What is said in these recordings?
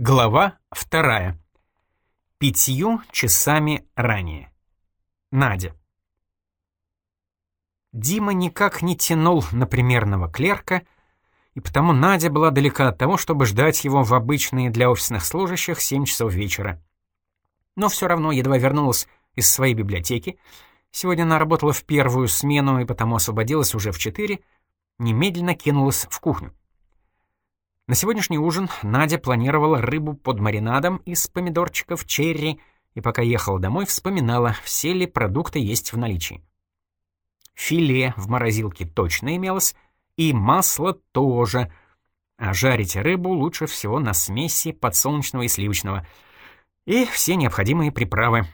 Глава вторая. Пятью часами ранее. Надя. Дима никак не тянул на примерного клерка, и потому Надя была далека от того, чтобы ждать его в обычные для офисных служащих 7 часов вечера. Но все равно едва вернулась из своей библиотеки, сегодня она работала в первую смену и потому освободилась уже в 4, немедленно кинулась в кухню. На сегодняшний ужин Надя планировала рыбу под маринадом из помидорчиков черри и пока ехала домой, вспоминала, все ли продукты есть в наличии. Филе в морозилке точно имелось, и масло тоже, а жарить рыбу лучше всего на смеси подсолнечного и сливочного, и все необходимые приправы.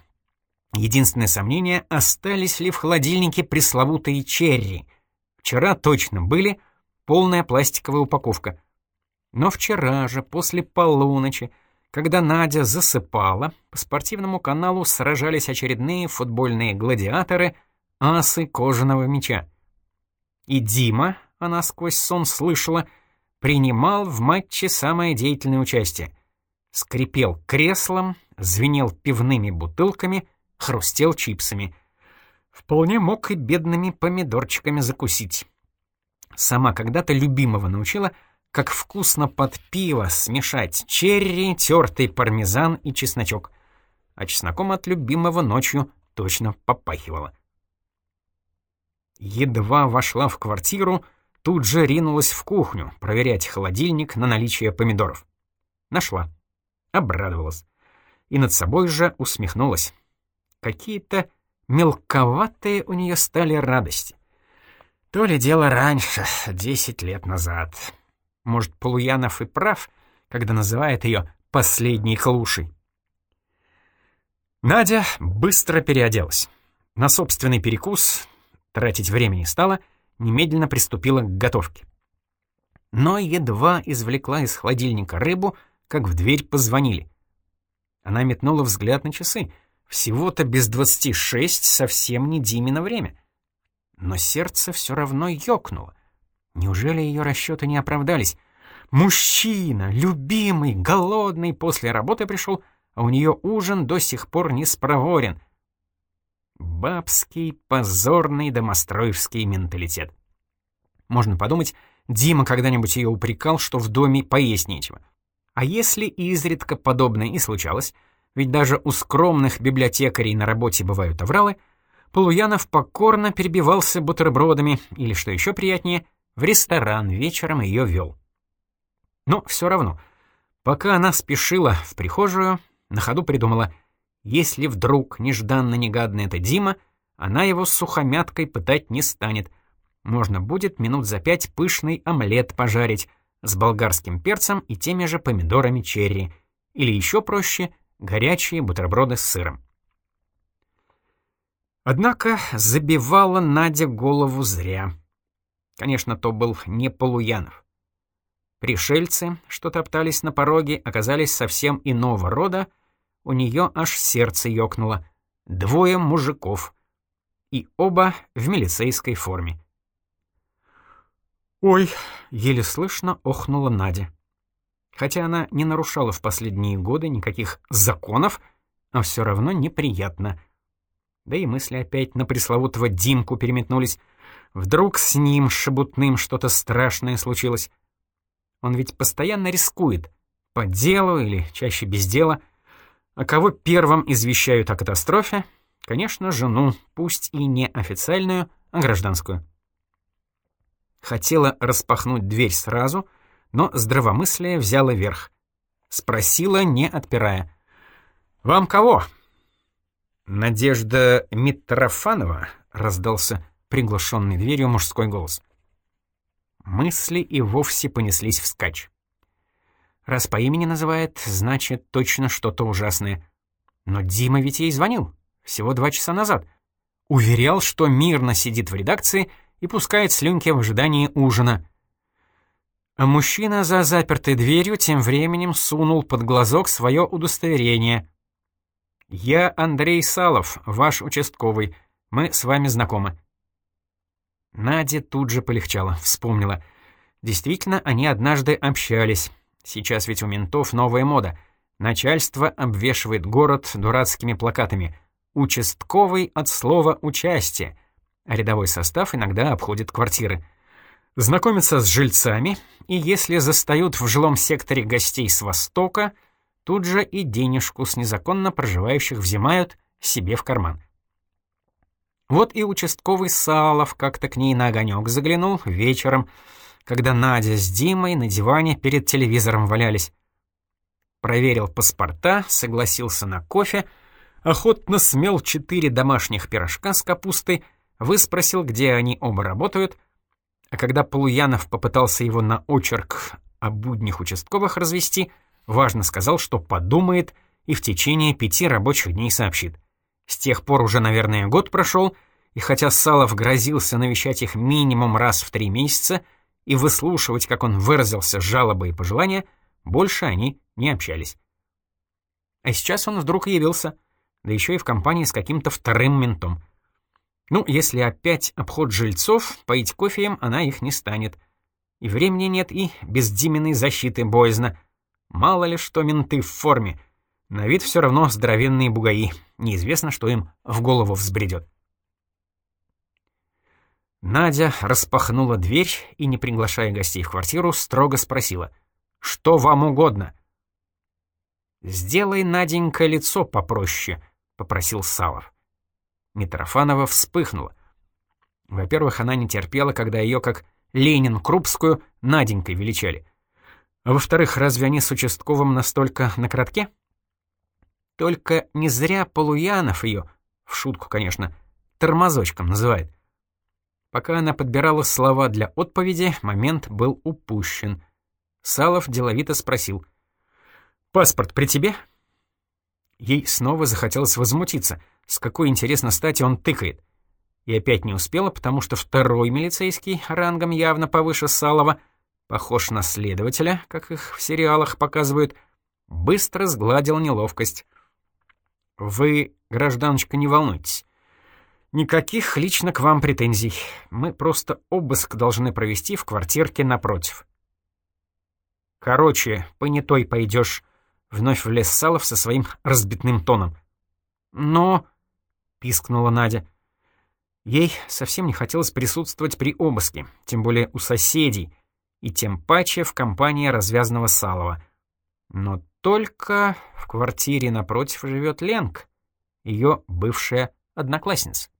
Единственное сомнение, остались ли в холодильнике пресловутые черри. Вчера точно были, полная пластиковая упаковка — но вчера же, после полуночи, когда Надя засыпала, по спортивному каналу сражались очередные футбольные гладиаторы, асы кожаного мяча. И Дима, она сквозь сон слышала, принимал в матче самое деятельное участие. Скрипел креслом, звенел пивными бутылками, хрустел чипсами. Вполне мог и бедными помидорчиками закусить. Сама когда-то любимого научила — как вкусно под пиво смешать черри, тертый пармезан и чесночок. А чесноком от любимого ночью точно попахивало. Едва вошла в квартиру, тут же ринулась в кухню проверять холодильник на наличие помидоров. Нашла. Обрадовалась. И над собой же усмехнулась. Какие-то мелковатые у нее стали радости. То ли дело раньше, десять лет назад. Может, Полуянов и прав, когда называет ее «последней клушей». Надя быстро переоделась. На собственный перекус, тратить времени стала, немедленно приступила к готовке. Но едва извлекла из холодильника рыбу, как в дверь позвонили. Она метнула взгляд на часы. Всего-то без двадцати шесть совсем не Димино время. Но сердце все равно ёкнуло. Неужели ее расчеты не оправдались? Мужчина, любимый, голодный, после работы пришел, а у нее ужин до сих пор не спроворен. Бабский, позорный домостроевский менталитет. Можно подумать, Дима когда-нибудь ее упрекал, что в доме поесть нечего. А если изредка подобное и случалось, ведь даже у скромных библиотекарей на работе бывают авралы, Полуянов покорно перебивался бутербродами или, что еще приятнее, в ресторан вечером ее вел. Но все равно, пока она спешила в прихожую, на ходу придумала, если вдруг нежданно-негадно это Дима, она его с сухомяткой пытать не станет. Можно будет минут за пять пышный омлет пожарить с болгарским перцем и теми же помидорами черри. Или еще проще — горячие бутерброды с сыром. Однако забивала Надя голову зря. Конечно, то был не Полуянов. Пришельцы, что топтались на пороге, оказались совсем иного рода, у нее аж сердце ёкнуло. Двое мужиков. И оба в милицейской форме. «Ой!» — еле слышно охнула Надя. Хотя она не нарушала в последние годы никаких законов, а все равно неприятно. Да и мысли опять на пресловутого Димку переметнулись. Вдруг с ним шебутным что-то страшное случилось. Он ведь постоянно рискует. По делу или чаще без дела. А кого первым извещают о катастрофе? Конечно, жену, пусть и не официальную, а гражданскую. Хотела распахнуть дверь сразу, но здравомыслие взяло верх. Спросила, не отпирая. «Вам кого?» «Надежда Митрофанова», — раздался приглашенный дверью мужской голос. Мысли и вовсе понеслись вскачь. Раз по имени называет, значит, точно что-то ужасное. Но Дима ведь ей звонил, всего два часа назад. Уверял, что мирно сидит в редакции и пускает слюнки в ожидании ужина. А мужчина за запертой дверью тем временем сунул под глазок свое удостоверение. «Я Андрей Салов, ваш участковый. Мы с вами знакомы». Наде тут же полегчало, вспомнила. Действительно, они однажды общались. Сейчас ведь у ментов новая мода. Начальство обвешивает город дурацкими плакатами. Участковый от слова «участие», а рядовой состав иногда обходит квартиры. Знакомятся с жильцами, и если застают в жилом секторе гостей с Востока, тут же и денежку с незаконно проживающих взимают себе в карман. Вот и участковый Салов как-то к ней на огонек заглянул вечером, когда Надя с Димой на диване перед телевизором валялись. Проверил паспорта, согласился на кофе, охотно смел четыре домашних пирожка с капустой, выспросил, где они оба работают, а когда Полуянов попытался его на очерк о буднях участковых развести, важно сказал, что подумает и в течение пяти рабочих дней сообщит. С тех пор уже, наверное, год прошел, и хотя Салов грозился навещать их минимум раз в три месяца и выслушивать, как он выразился, жалобы и пожелания, больше они не общались. А сейчас он вдруг явился, да еще и в компании с каким-то вторым ментом. Ну, если опять обход жильцов, поить кофе им она их не станет. И времени нет, и без Диминой защиты боязно. Мало ли что менты в форме. На вид все равно здоровенные бугаи. Неизвестно, что им в голову взбредет. Надя распахнула дверь и, не приглашая гостей в квартиру, строго спросила. «Что вам угодно?» «Сделай, Наденька, лицо попроще», — попросил Салов. Митрофанова вспыхнула. Во-первых, она не терпела, когда ее, как Ленин Крупскую, Наденькой величали. А во-вторых, разве они с участковым настолько на коротке? Только не зря Полуянов ее, в шутку, конечно, тормозочком называет. Пока она подбирала слова для отповеди, момент был упущен. Салов деловито спросил. «Паспорт при тебе?» Ей снова захотелось возмутиться. С какой, интересно, стати он тыкает? И опять не успела, потому что второй милицейский, рангом явно повыше Салова, похож на следователя, как их в сериалах показывают, быстро сгладил неловкость. «Вы, гражданочка, не волнуйтесь. Никаких лично к вам претензий. Мы просто обыск должны провести в квартирке напротив. Короче, понятой пойдешь, вновь влез Салов со своим разбитным тоном. Но, пискнула Надя, ей совсем не хотелось присутствовать при обыске, тем более у соседей, и тем паче в компании развязанного Салова. Но только в квартире напротив живет Ленк, ее бывшая одноклассница.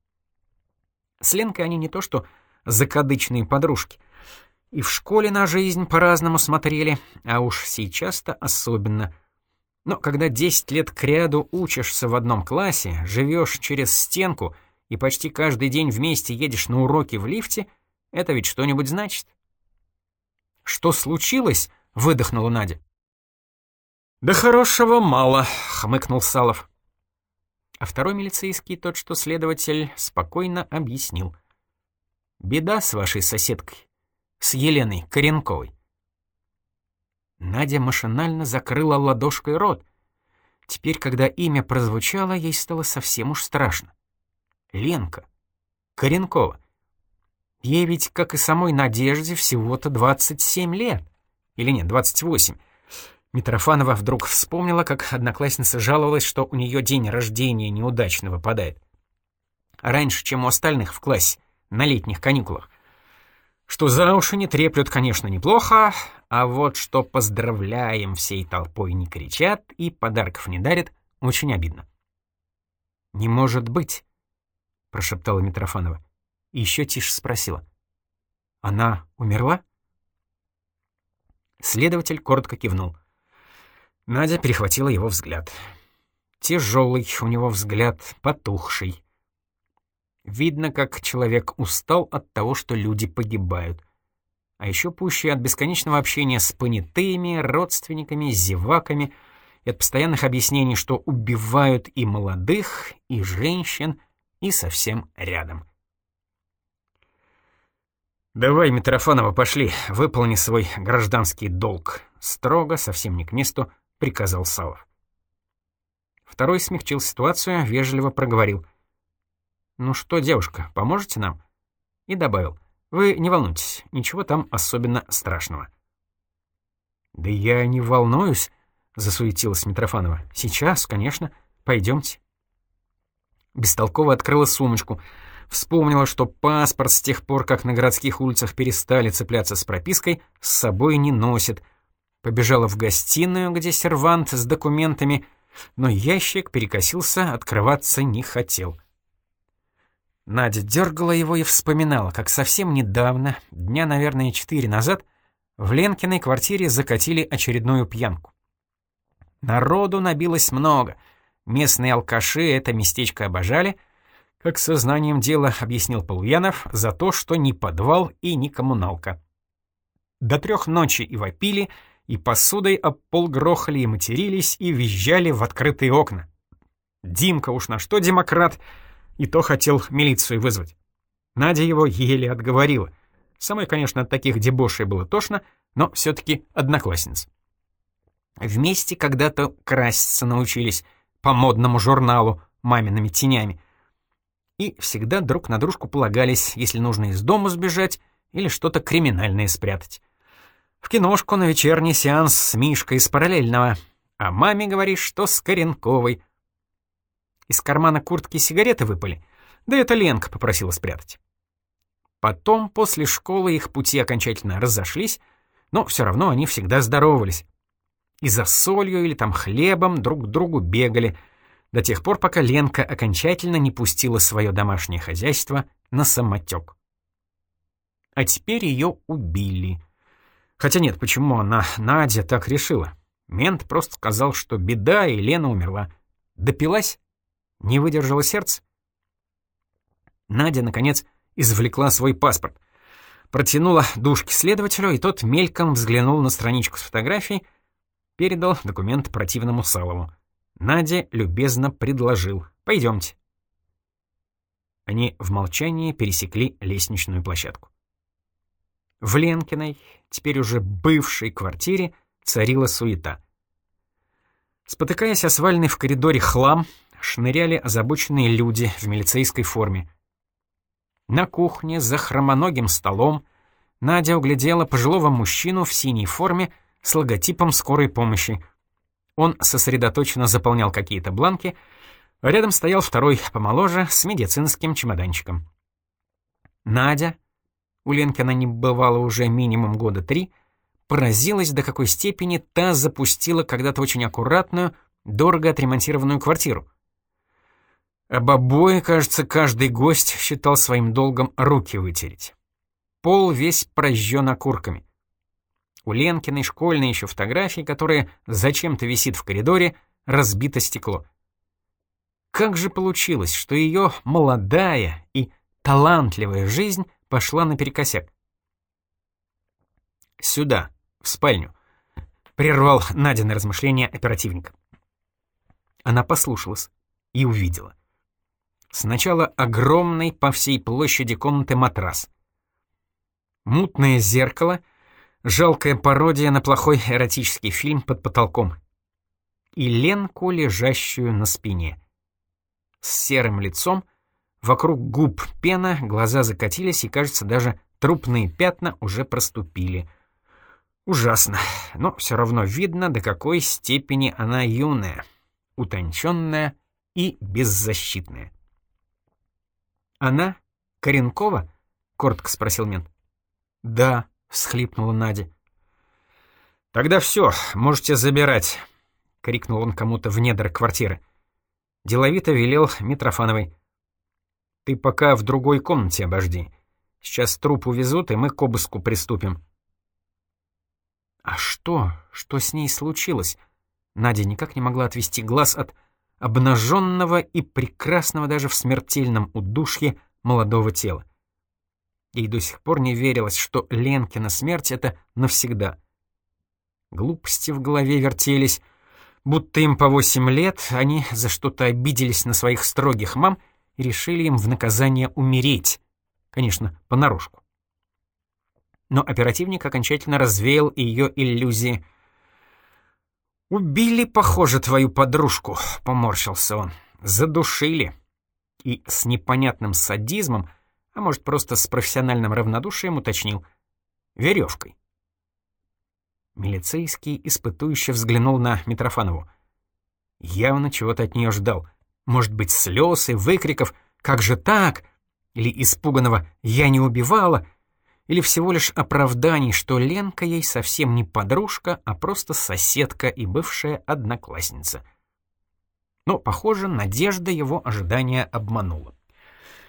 С Ленкой они не то что закадычные подружки. И в школе на жизнь по-разному смотрели, а уж сейчас-то особенно. Но когда 10 лет кряду учишься в одном классе, живешь через стенку и почти каждый день вместе едешь на уроки в лифте, это ведь что-нибудь значит. «Что случилось?» — выдохнула Надя. «Да хорошего мало», — хмыкнул Салов. А второй милицейский, тот что следователь, спокойно объяснил. «Беда с вашей соседкой, с Еленой Коренковой». Надя машинально закрыла ладошкой рот. Теперь, когда имя прозвучало, ей стало совсем уж страшно. Ленка. Коренкова. Ей ведь, как и самой Надежде, всего-то 27 лет. Или нет, 28. Митрофанова вдруг вспомнила, как одноклассница жаловалась, что у нее день рождения неудачно выпадает. Раньше, чем у остальных в классе, на летних каникулах. Что за уши не треплют, конечно, неплохо, а вот что поздравляем всей толпой не кричат и подарков не дарят, очень обидно. «Не может быть», — прошептала Митрофанова. И еще тише спросила. «Она умерла?» Следователь коротко кивнул. Надя перехватила его взгляд. Тяжелый у него взгляд, потухший. Видно, как человек устал от того, что люди погибают. А еще пуще от бесконечного общения с понятыми, родственниками, зеваками и от постоянных объяснений, что убивают и молодых, и женщин, и совсем рядом. «Давай, Митрофанова, пошли, выполни свой гражданский долг», — строго, совсем не к месту, — приказал Салов. Второй смягчил ситуацию, вежливо проговорил. «Ну что, девушка, поможете нам?» И добавил. «Вы не волнуйтесь, ничего там особенно страшного». «Да я не волнуюсь», — засуетилась Митрофанова. «Сейчас, конечно. Пойдемте». Бестолково открыла сумочку. Вспомнила, что паспорт с тех пор, как на городских улицах перестали цепляться с пропиской, с собой не носит. Побежала в гостиную, где сервант с документами, но ящик перекосился, открываться не хотел. Надя дергала его и вспоминала, как совсем недавно, дня, наверное, четыре назад, в Ленкиной квартире закатили очередную пьянку. Народу набилось много. Местные алкаши это местечко обожали, как сознанием дела объяснил Полуянов, за то, что ни подвал и ни коммуналка. До трех ночи и вопили, и посудой об пол грохали и матерились, и визжали в открытые окна. Димка уж на что демократ, и то хотел милицию вызвать. Надя его еле отговорила. Самой, конечно, от таких дебошей было тошно, но все-таки одноклассница. Вместе когда-то краситься научились по модному журналу «Мамиными тенями». И всегда друг на дружку полагались, если нужно из дома сбежать или что-то криминальное спрятать. В киношку на вечерний сеанс с Мишкой из параллельного. А маме говоришь, что с Коренковой. Из кармана куртки сигареты выпали. Да это Ленка попросила спрятать. Потом, после школы, их пути окончательно разошлись, но все равно они всегда здоровались и за солью или там хлебом друг к другу бегали, до тех пор, пока Ленка окончательно не пустила свое домашнее хозяйство на самотек. А теперь ее убили. Хотя нет, почему она, Надя, так решила? Мент просто сказал, что беда, и Лена умерла. Допилась? Не выдержала сердце? Надя, наконец, извлекла свой паспорт. Протянула душки следователю, и тот мельком взглянул на страничку с фотографией, передал документ противному Салову. Надя любезно предложил «Пойдемте». Они в молчании пересекли лестничную площадку. В Ленкиной, теперь уже бывшей квартире, царила суета. Спотыкаясь о свальный в коридоре хлам, шныряли озабоченные люди в милицейской форме. На кухне за хромоногим столом Надя углядела пожилого мужчину в синей форме с логотипом скорой помощи. Он сосредоточенно заполнял какие-то бланки, рядом стоял второй, помоложе, с медицинским чемоданчиком. Надя, у Ленкина не бывало уже минимум года три, поразилась, до какой степени та запустила когда-то очень аккуратную, дорого отремонтированную квартиру. Об обои, кажется, каждый гость считал своим долгом руки вытереть. Пол весь прожжен окурками. У Ленкиной школьной еще фотографии, которая зачем-то висит в коридоре, разбито стекло. Как же получилось, что ее молодая и талантливая жизнь пошла наперекосяк? «Сюда, в спальню», — прервал Надя размышления оперативник. Она послушалась и увидела. Сначала огромный по всей площади комнаты матрас. Мутное зеркало — Жалкая пародия на плохой эротический фильм под потолком. И Ленку, лежащую на спине. С серым лицом, вокруг губ пена, глаза закатились, и, кажется, даже трупные пятна уже проступили. Ужасно, но все равно видно, до какой степени она юная, утонченная и беззащитная. «Она? Коренкова?» — коротко спросил мент. «Да», — всхлипнула Надя. «Тогда все, можете забирать», — крикнул он кому-то в недр квартиры. Деловито велел Митрофановой. «Ты пока в другой комнате обожди. Сейчас труп увезут, и мы к обыску приступим». «А что? Что с ней случилось?» Надя никак не могла отвести глаз от обнаженного и прекрасного даже в смертельном удушье молодого тела. Ей до сих пор не верилось, что Ленкина смерть — это навсегда. Глупости в голове вертелись, будто им по восемь лет, они за что-то обиделись на своих строгих мам и решили им в наказание умереть. Конечно, понарошку. Но оперативник окончательно развеял ее иллюзии. «Убили, похоже, твою подружку», — поморщился он. «Задушили». И с непонятным садизмом — а может, просто с профессиональным равнодушием уточнил. Веревкой. Милицейский испытующе взглянул на Митрофанову. Явно чего-то от нее ждал. Может быть, слез и выкриков «Как же так?» Или испуганного «Я не убивала?» Или всего лишь оправданий, что Ленка ей совсем не подружка, а просто соседка и бывшая одноклассница. Но, похоже, надежда его ожидания обманула.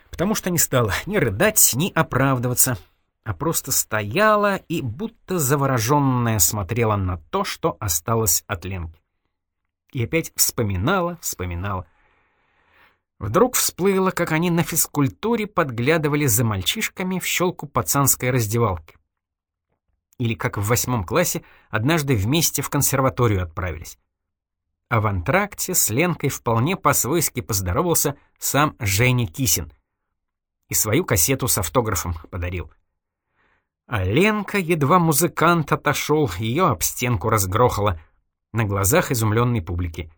Потому что не стала ни рыдать, ни оправдываться, а просто стояла и будто завороженная смотрела на то, что осталось от Ленки. И опять вспоминала, вспоминала. Вдруг всплыло, как они на физкультуре подглядывали за мальчишками в щелку пацанской раздевалки. Или как в восьмом классе однажды вместе в консерваторию отправились. А в антракте с Ленкой вполне по-свойски поздоровался сам Женя Кисин. И свою кассету с автографом подарил. А Ленка, едва музыкант отошел, ее об стенку разгрохала на глазах изумленной публики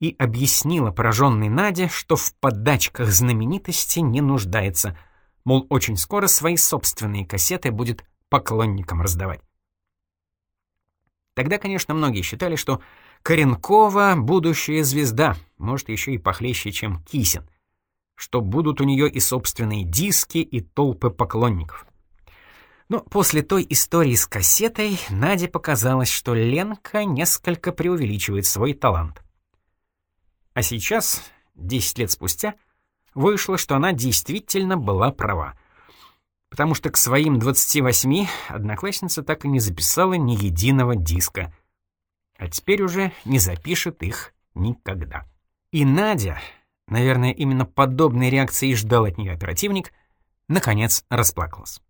и объяснила пораженной Наде, что в подачках знаменитости не нуждается, мол, очень скоро свои собственные кассеты будет поклонникам раздавать. Тогда, конечно, многие считали, что Коренкова — будущая звезда, может, еще и похлеще, чем Кисин, что будут у нее и собственные диски, и толпы поклонников. Но после той истории с кассетой Наде показалось, что Ленка несколько преувеличивает свой талант. А сейчас, 10 лет спустя, вышло, что она действительно была права. Потому что к своим 28 одноклассница так и не записала ни единого диска. А теперь уже не запишет их никогда. И Надя, наверное, именно подобной реакции ждал от нее оперативник, наконец расплакалась.